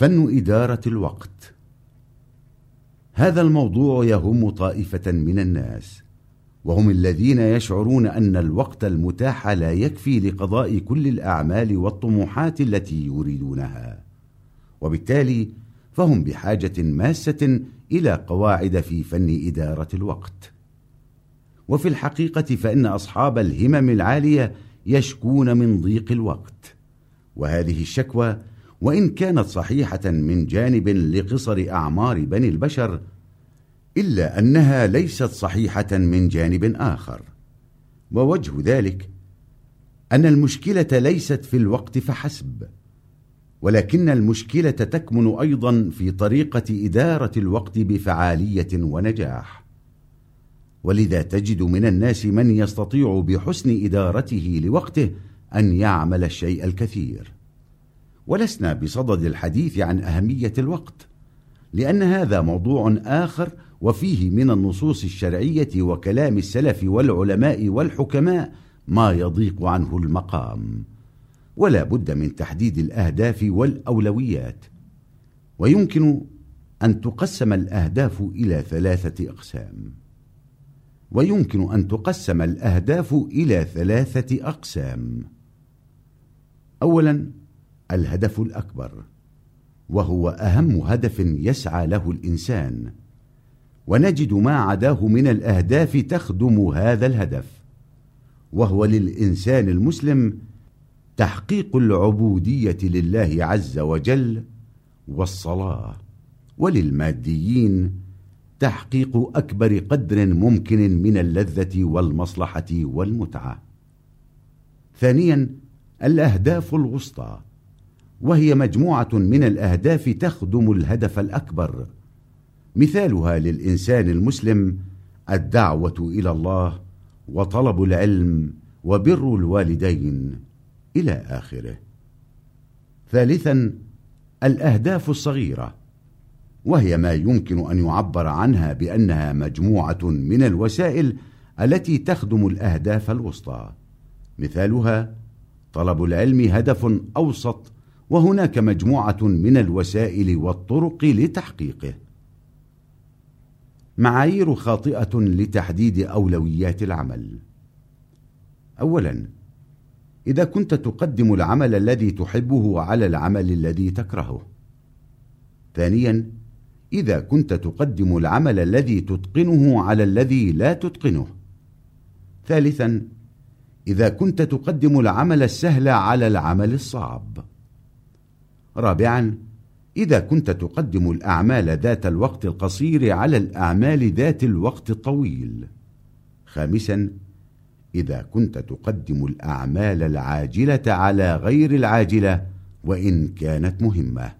فن إدارة الوقت. هذا الموضوع يهم طائفة من الناس وهم الذين يشعرون أن الوقت المتاح لا يكفي لقضاء كل الأعمال والطموحات التي يريدونها وبالتالي فهم بحاجة ماسة إلى قواعد في فن إدارة الوقت. وفي الحقيقة فإن أصحاب الهمم العالية يشكون من ضيق الوقت وهذه الشكوى وإن كانت صحيحة من جانب لقصر أعمار بني البشر إلا أنها ليست صحيحة من جانب آخر. ووجه ذلك أن المشكلة ليست في الوقت فحسب ولكن المشكلة تكمن أيضا في طريقة إدارة الوقت بفعالية ونجاح. ولذا تجد من الناس من يستطيع بحسن إدارته لوقته أن يعمل الشيء الكثير. ولسنا بصدد الحديث عن أهمية الوقت لأن هذا موضوع آخر وفيه من النصوص الشرعية وكلام السلف والعلماء والحكماء ما يضيق عنه المقام ولا بد من تحديد الأهداف والأولويات ويمكن أن تقسم الأهداف إلى ثلاثة أقسام ويمكن أن تقسم الأهداف إلى ثلاثة أقسام. أولا الهدف الأكبر وهو أهم هدف يسعى له الإنسان ونجد ما عداه من الأهداف تخدم هذا الهدف وهو للإنسان المسلم تحقيق العبودية لله عز وجل والصلاة وللماديين تحقيق أكبر قدر ممكن من اللذة والمصلحة والمتعة. ثانيا الأهداف الوسطى. وهي مجموعة من الأهداف تخدم الهدف الأكبر. مثالها للإنسان المسلم الدعوة إلى الله وطلب العلم وبر الوالدين إلى آخره. ثالثا الأهداف الصغيرة وهي ما يمكن أن يعبر عنها بأنها مجموعة من الوسائل التي تخدم الأهداف الوسطى. مثالها طلب العلم هدف أوسط وهناك مجموعة من الوسائل والطرق لتحقيقه. معايير خاطئة لتحديد أولويات العمل. أولا إذا كنت تقدم العمل الذي تحبه على العمل الذي تكرهه. ثانيا إذا كنت تقدم العمل الذي تتقنه على الذي لا تتقنه. ثالثا إذا كنت تقدم العمل السهل على العمل الصعب. رابعا إذا كنت تقدم الأعمال ذات الوقت القصير على الأعمال ذات الوقت الطويل. خامسا إذا كنت تقدم الأعمال العاجلة على غير العاجلة وإن كانت مهمة.